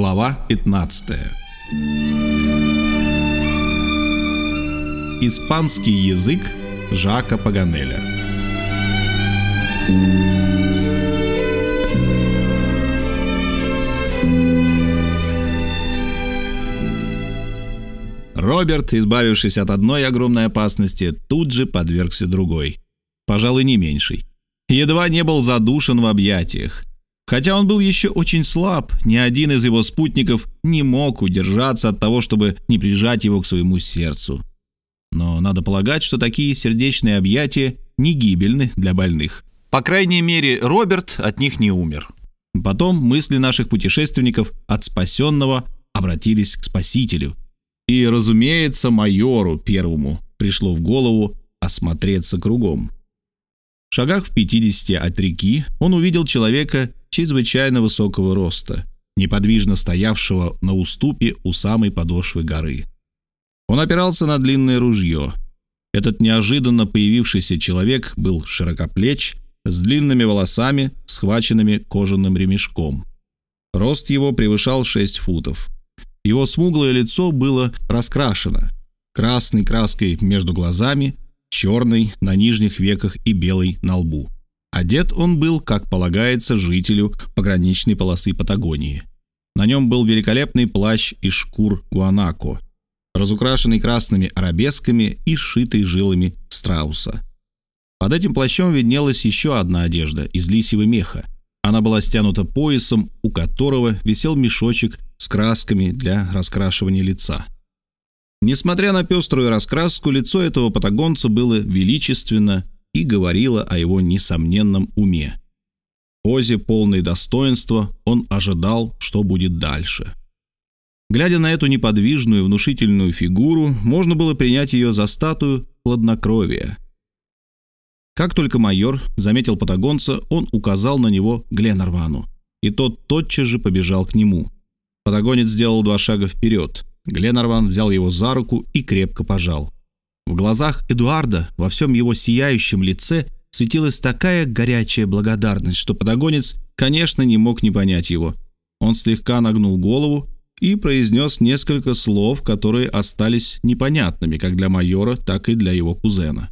Глава 15 Испанский язык Жака Паганеля Роберт, избавившись от одной огромной опасности, тут же подвергся другой. Пожалуй, не меньшей. Едва не был задушен в объятиях. Хотя он был еще очень слаб, ни один из его спутников не мог удержаться от того, чтобы не прижать его к своему сердцу. Но надо полагать, что такие сердечные объятия не гибельны для больных. По крайней мере, Роберт от них не умер. Потом мысли наших путешественников от спасенного обратились к спасителю. И, разумеется, майору первому пришло в голову осмотреться кругом. В шагах в 50 от реки он увидел человека чрезвычайно высокого роста, неподвижно стоявшего на уступе у самой подошвы горы. Он опирался на длинное ружье. Этот неожиданно появившийся человек был широкоплеч, с длинными волосами, схваченными кожаным ремешком. Рост его превышал 6 футов. Его смуглое лицо было раскрашено красной краской между глазами, черной на нижних веках и белой на лбу. Одет он был, как полагается, жителю пограничной полосы Патагонии. На нем был великолепный плащ из шкур гуанако, разукрашенный красными арабесками и сшитый жилами страуса. Под этим плащом виднелась еще одна одежда из лисьего меха. Она была стянута поясом, у которого висел мешочек с красками для раскрашивания лица. Несмотря на пеструю раскраску, лицо этого патагонца было величественно и говорила о его несомненном уме. Позе полной достоинства он ожидал, что будет дальше. Глядя на эту неподвижную, внушительную фигуру, можно было принять ее за статую хладнокровия. Как только майор заметил патагонца, он указал на него Гленарвану, и тот тотчас же побежал к нему. Патагонец сделал два шага вперед. Гленарван взял его за руку и крепко пожал. В глазах Эдуарда, во всем его сияющем лице, светилась такая горячая благодарность, что подогонец, конечно, не мог не понять его. Он слегка нагнул голову и произнес несколько слов, которые остались непонятными как для майора, так и для его кузена.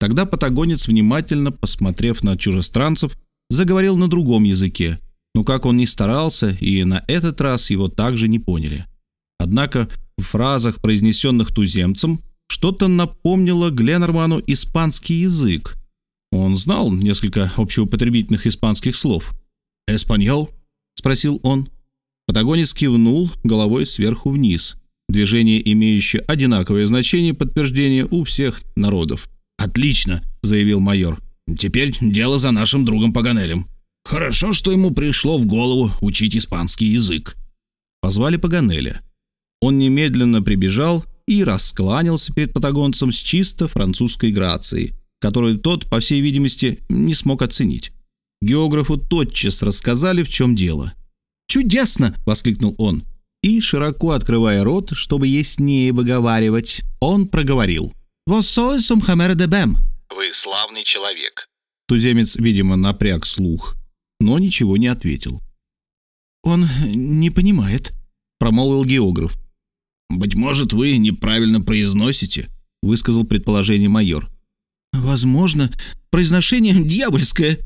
Тогда патагонец, внимательно посмотрев на чужестранцев, заговорил на другом языке, но как он ни старался, и на этот раз его также не поняли. Однако в фразах, произнесенных туземцем, что-то напомнило Гленнерману испанский язык. Он знал несколько общеупотребительных испанских слов. «Эспаньол?» — спросил он. Патагонис кивнул головой сверху вниз. Движение, имеющее одинаковое значение подтверждения у всех народов. «Отлично», — заявил майор. «Теперь дело за нашим другом Паганелем. Хорошо, что ему пришло в голову учить испанский язык». Позвали Паганеля. Он немедленно прибежал и раскланялся перед патагонцем с чисто французской грацией, которую тот, по всей видимости, не смог оценить. Географу тотчас рассказали, в чем дело. «Чудесно!» — воскликнул он. И, широко открывая рот, чтобы яснее выговаривать, он проговорил. «Воссой сумхамер дебем». «Вы славный человек». Туземец, видимо, напряг слух, но ничего не ответил. «Он не понимает», — промолвил географ. «Быть может, вы неправильно произносите», — высказал предположение майор. «Возможно, произношение дьявольское».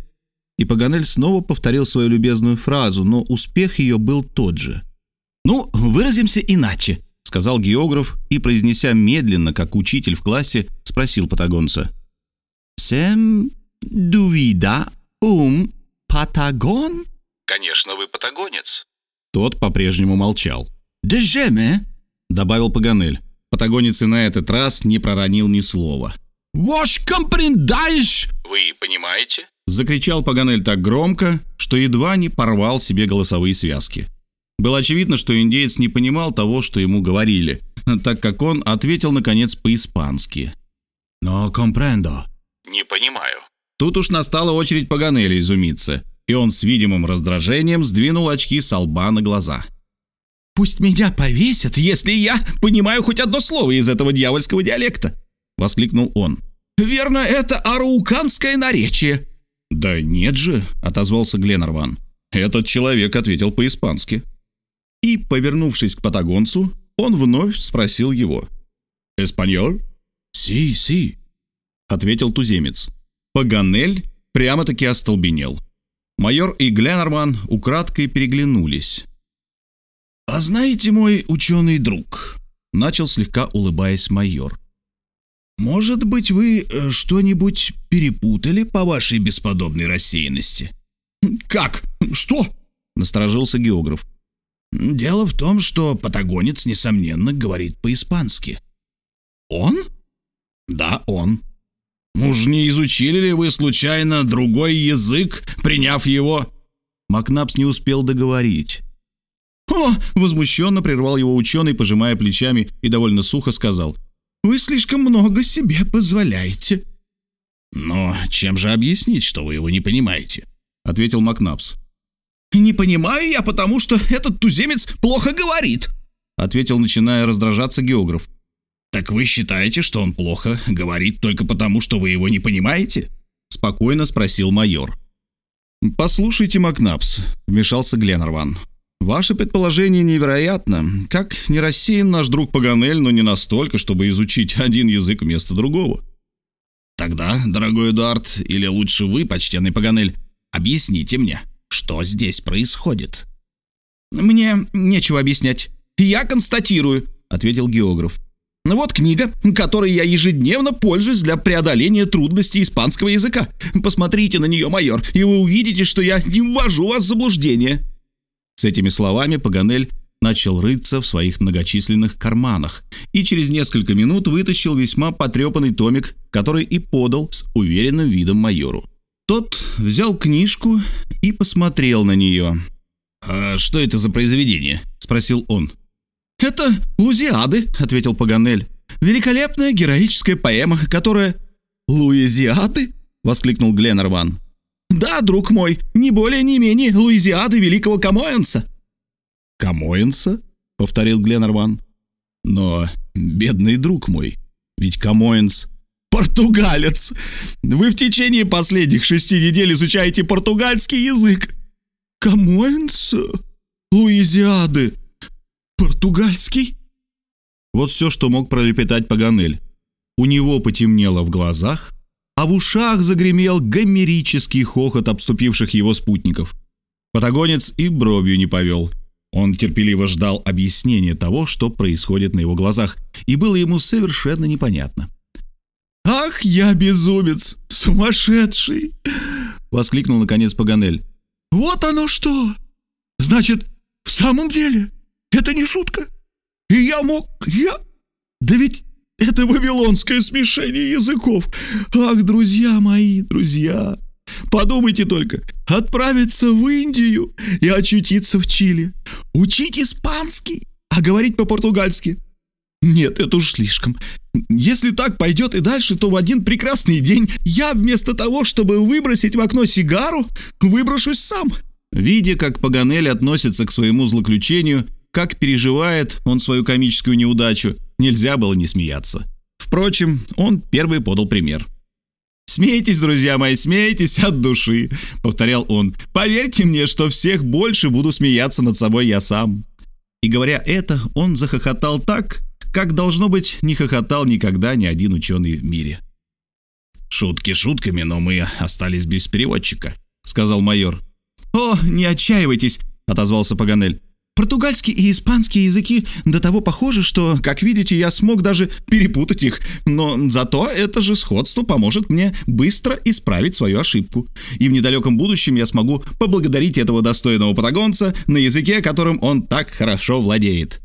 И Паганель снова повторил свою любезную фразу, но успех ее был тот же. «Ну, выразимся иначе», — сказал географ и, произнеся медленно, как учитель в классе, спросил патагонца. «Сем дувида ум патагон?» «Конечно, вы патагонец». Тот по-прежнему молчал. «Дежеме?» Добавил Паганель. Патагонец и на этот раз не проронил ни слова. «Вош компрендаешь?» «Вы понимаете?» Закричал Паганель так громко, что едва не порвал себе голосовые связки. Было очевидно, что индеец не понимал того, что ему говорили, так как он ответил, наконец, по-испански. «Но компрендо». «Не понимаю». Тут уж настала очередь Паганеля изумиться, и он с видимым раздражением сдвинул очки с лба на глаза. «Пусть меня повесят, если я понимаю хоть одно слово из этого дьявольского диалекта!» — воскликнул он. «Верно, это арауканское наречие!» «Да нет же!» — отозвался Гленнерван. «Этот человек ответил по-испански». и, повернувшись к патагонцу, он вновь спросил его. «Эспаньоль?» «Си, си», — ответил туземец. Паганель прямо-таки остолбенел. Майор и Гленнерман украдкой переглянулись. «А знаете, мой ученый друг», — начал слегка улыбаясь майор, «может быть, вы э, что-нибудь перепутали по вашей бесподобной рассеянности?» «Как? Что?» — насторожился географ. «Дело в том, что патагонец, несомненно, говорит по-испански». «Он?» «Да, он». «Уж не изучили ли вы случайно другой язык, приняв его?» Макнапс не успел договорить. «О!» — возмущенно прервал его ученый, пожимая плечами, и довольно сухо сказал. «Вы слишком много себе позволяете». «Но чем же объяснить, что вы его не понимаете?» — ответил Макнапс. «Не понимаю я, потому что этот туземец плохо говорит», — ответил, начиная раздражаться географ. «Так вы считаете, что он плохо говорит только потому, что вы его не понимаете?» — спокойно спросил майор. «Послушайте, Макнапс», — вмешался Гленнерван. «Ваше предположение невероятно. Как не рассеян наш друг Паганель, но не настолько, чтобы изучить один язык вместо другого». «Тогда, дорогой Эдуард, или лучше вы, почтенный Паганель, объясните мне, что здесь происходит?» «Мне нечего объяснять. Я констатирую», — ответил географ. Вот книга, которой я ежедневно пользуюсь для преодоления трудностей испанского языка. Посмотрите на нее, майор, и вы увидите, что я не ввожу вас в заблуждение». С этими словами Паганель начал рыться в своих многочисленных карманах и через несколько минут вытащил весьма потрепанный томик, который и подал с уверенным видом майору. Тот взял книжку и посмотрел на нее. «А что это за произведение?» – спросил он. «Это Лузиады», — ответил Паганель. «Великолепная героическая поэма, которая...» «Луизиады?» — воскликнул Гленнерван. «Да, друг мой, не более не менее Луизиады великого Камоэнса». «Камоэнса?» — повторил Гленарван. «Но, бедный друг мой, ведь Камоэнс...» «Португалец! Вы в течение последних шести недель изучаете португальский язык!» «Камоэнса? Лузиады?» «Португальский?» Вот все, что мог пролепетать Паганель. У него потемнело в глазах, в ушах загремел гомерический хохот обступивших его спутников. Патагонец и бровью не повел. Он терпеливо ждал объяснения того, что происходит на его глазах, и было ему совершенно непонятно. «Ах, я безумец! Сумасшедший!» — воскликнул наконец Паганель. «Вот оно что! Значит, в самом деле это не шутка. И я мог... Я... Да ведь это вавилонское смешение языков. Ах, друзья мои, друзья, подумайте только, отправиться в Индию и очутиться в Чили, учить испанский, а говорить по-португальски. Нет, это уж слишком. Если так пойдет и дальше, то в один прекрасный день я вместо того, чтобы выбросить в окно сигару, выброшусь сам. Видя, как Паганель относится к своему злоключению, как переживает он свою комическую неудачу, нельзя было не смеяться. Впрочем, он первый подал пример. «Смейтесь, друзья мои, смейтесь от души», — повторял он. «Поверьте мне, что всех больше буду смеяться над собой я сам». И говоря это, он захохотал так, как, должно быть, не хохотал никогда ни один ученый в мире. «Шутки шутками, но мы остались без переводчика», — сказал майор. «О, не отчаивайтесь», — отозвался Паганель. Португальский и испанский языки до того похожи, что, как видите, я смог даже перепутать их, но зато это же сходство поможет мне быстро исправить свою ошибку. И в недалеком будущем я смогу поблагодарить этого достойного патагонца на языке, которым он так хорошо владеет.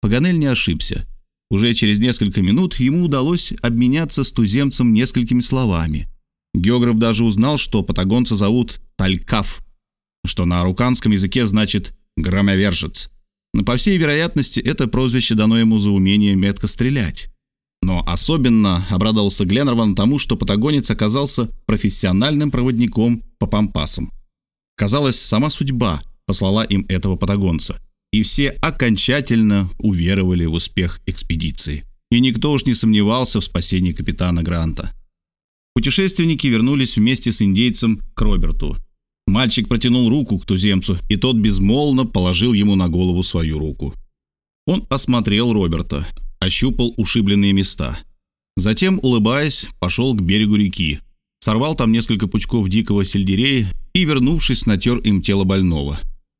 Паганель не ошибся. Уже через несколько минут ему удалось обменяться с туземцем несколькими словами. Географ даже узнал, что патагонца зовут Талькаф, что на аруканском языке значит громовержец. По всей вероятности, это прозвище дано ему за умение метко стрелять. Но особенно обрадовался Гленнерван тому, что патагонец оказался профессиональным проводником по пампасам. Казалось, сама судьба послала им этого патагонца, и все окончательно уверовали в успех экспедиции. И никто уж не сомневался в спасении капитана Гранта. Путешественники вернулись вместе с индейцем к Роберту. Мальчик протянул руку к туземцу, и тот безмолвно положил ему на голову свою руку. Он осмотрел Роберта, ощупал ушибленные места. Затем, улыбаясь, пошел к берегу реки, сорвал там несколько пучков дикого сельдерея и, вернувшись, натер им тело больного.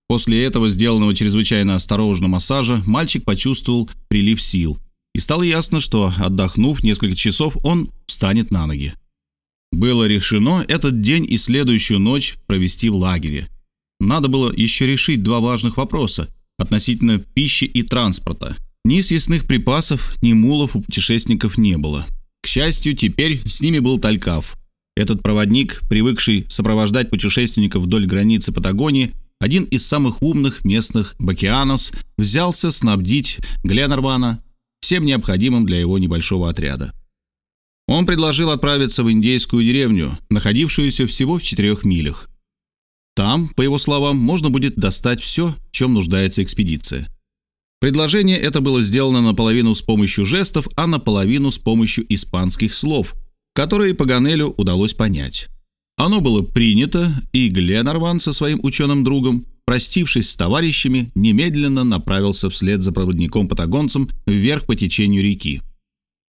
После этого, сделанного чрезвычайно осторожно массажа, мальчик почувствовал прилив сил. И стало ясно, что, отдохнув несколько часов, он встанет на ноги. Было решено этот день и следующую ночь провести в лагере. Надо было еще решить два важных вопроса относительно пищи и транспорта. Ни съестных припасов, ни мулов у путешественников не было. К счастью, теперь с ними был Талькав. Этот проводник, привыкший сопровождать путешественников вдоль границы Патагонии, один из самых умных местных бакианос, взялся снабдить Гленнервана всем необходимым для его небольшого отряда. Он предложил отправиться в индейскую деревню, находившуюся всего в четырех милях. Там, по его словам, можно будет достать все, в чем нуждается экспедиция. Предложение это было сделано наполовину с помощью жестов, а наполовину с помощью испанских слов, которые Паганелю удалось понять. Оно было принято, и Гленарван со своим ученым другом, простившись с товарищами, немедленно направился вслед за проводником-патагонцем вверх по течению реки.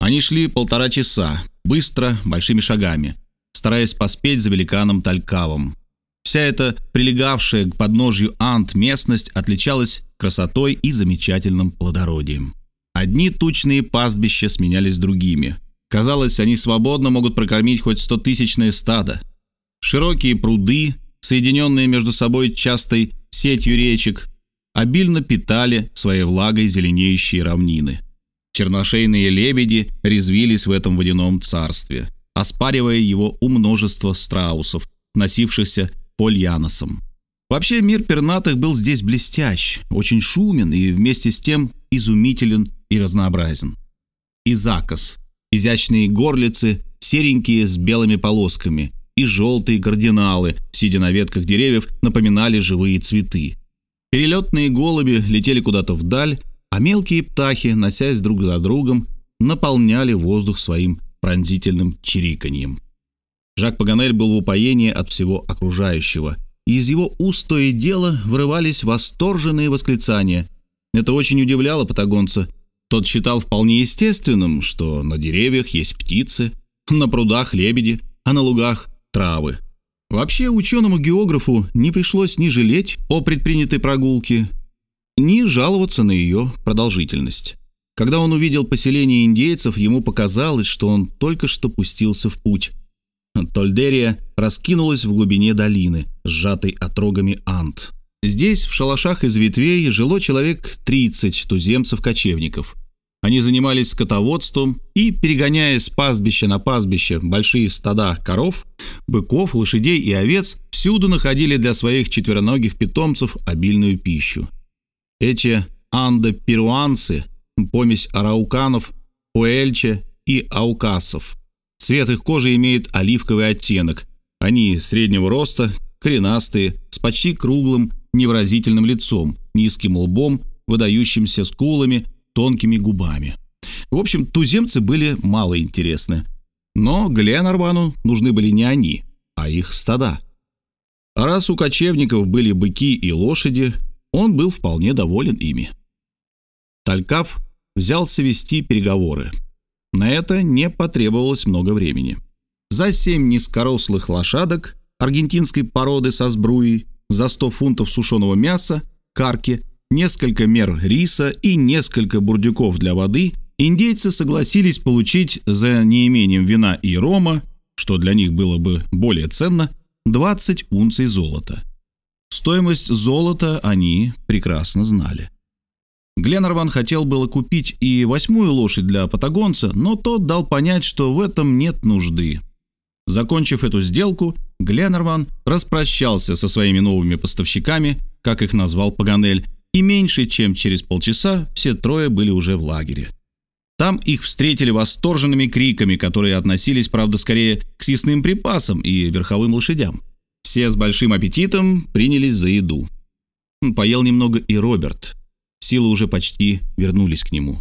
Они шли полтора часа, быстро, большими шагами, стараясь поспеть за великаном Талькавом. Вся эта прилегавшая к подножью Ант местность отличалась красотой и замечательным плодородием. Одни тучные пастбища сменялись другими. Казалось, они свободно могут прокормить хоть стотысячное стадо. Широкие пруды, соединенные между собой частой сетью речек, обильно питали своей влагой зеленеющие равнины. Черношейные лебеди резвились в этом водяном царстве, оспаривая его у множества страусов, носившихся польяносом. Вообще мир пернатых был здесь блестящ, очень шумен и вместе с тем изумителен и разнообразен. Изакос, изящные горлицы, серенькие с белыми полосками, и желтые кардиналы, сидя на ветках деревьев, напоминали живые цветы. Перелетные голуби летели куда-то вдаль, а мелкие птахи, носясь друг за другом, наполняли воздух своим пронзительным чириканьем. Жак Паганель был в упоении от всего окружающего, и из его уст то и дело вырывались восторженные восклицания. Это очень удивляло патагонца. Тот считал вполне естественным, что на деревьях есть птицы, на прудах лебеди, а на лугах травы. Вообще ученому-географу не пришлось ни жалеть о предпринятой прогулке, ни жаловаться на ее продолжительность. Когда он увидел поселение индейцев, ему показалось, что он только что пустился в путь. Тольдерия раскинулась в глубине долины, сжатой отрогами ант. Здесь, в шалашах из ветвей, жило человек 30 туземцев-кочевников. Они занимались скотоводством и, перегоняя с пастбища на пастбище большие стада коров, быков, лошадей и овец, всюду находили для своих четвероногих питомцев обильную пищу. Эти андо-перуанцы, помесь арауканов, пуэльче и аукасов. Цвет их кожи имеет оливковый оттенок. Они среднего роста, коренастые, с почти круглым невыразительным лицом, низким лбом, выдающимся скулами, тонкими губами. В общем, туземцы были мало интересны. Но Гленарвану нужны были не они, а их стада. Раз у кочевников были быки и лошади, он был вполне доволен ими. Талькав взялся вести переговоры. На это не потребовалось много времени. За семь низкорослых лошадок аргентинской породы со сбруей, за 100 фунтов сушеного мяса, карки, несколько мер риса и несколько бурдюков для воды индейцы согласились получить за неимением вина и рома, что для них было бы более ценно, 20 унций золота. Стоимость золота они прекрасно знали. Гленнерван хотел было купить и восьмую лошадь для патагонца, но тот дал понять, что в этом нет нужды. Закончив эту сделку, Гленнерван распрощался со своими новыми поставщиками, как их назвал Паганель, и меньше чем через полчаса все трое были уже в лагере. Там их встретили восторженными криками, которые относились, правда, скорее к съестным припасам и верховым лошадям. Все с большим аппетитом принялись за еду. Поел немного и Роберт. Силы уже почти вернулись к нему.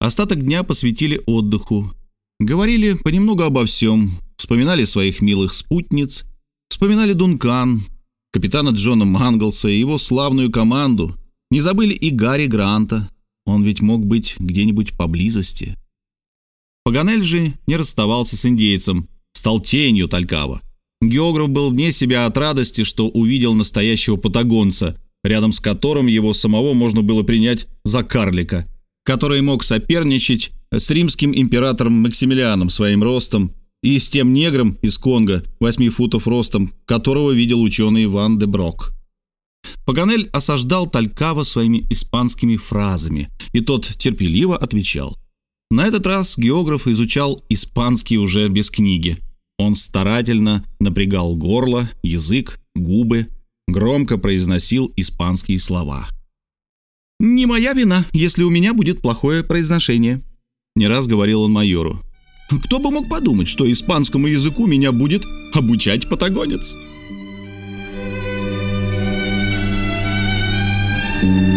Остаток дня посвятили отдыху. Говорили понемногу обо всем, вспоминали своих милых спутниц, вспоминали Дункан, капитана Джона Манглса и его славную команду. Не забыли и Гарри Гранта. Он ведь мог быть где-нибудь поблизости. Паганель же не расставался с индейцем, стал тенью Талькава. Географ был вне себя от радости, что увидел настоящего патагонца, рядом с которым его самого можно было принять за карлика, который мог соперничать с римским императором Максимилианом своим ростом и с тем негром из Конго, 8 футов ростом, которого видел ученый Ван де Брок. Паганель осаждал Талькава своими испанскими фразами, и тот терпеливо отвечал. На этот раз географ изучал испанский уже без книги. Он старательно напрягал горло, язык, губы, громко произносил испанские слова. «Не моя вина, если у меня будет плохое произношение», — не раз говорил он майору. «Кто бы мог подумать, что испанскому языку меня будет обучать патагонец?» Thank you.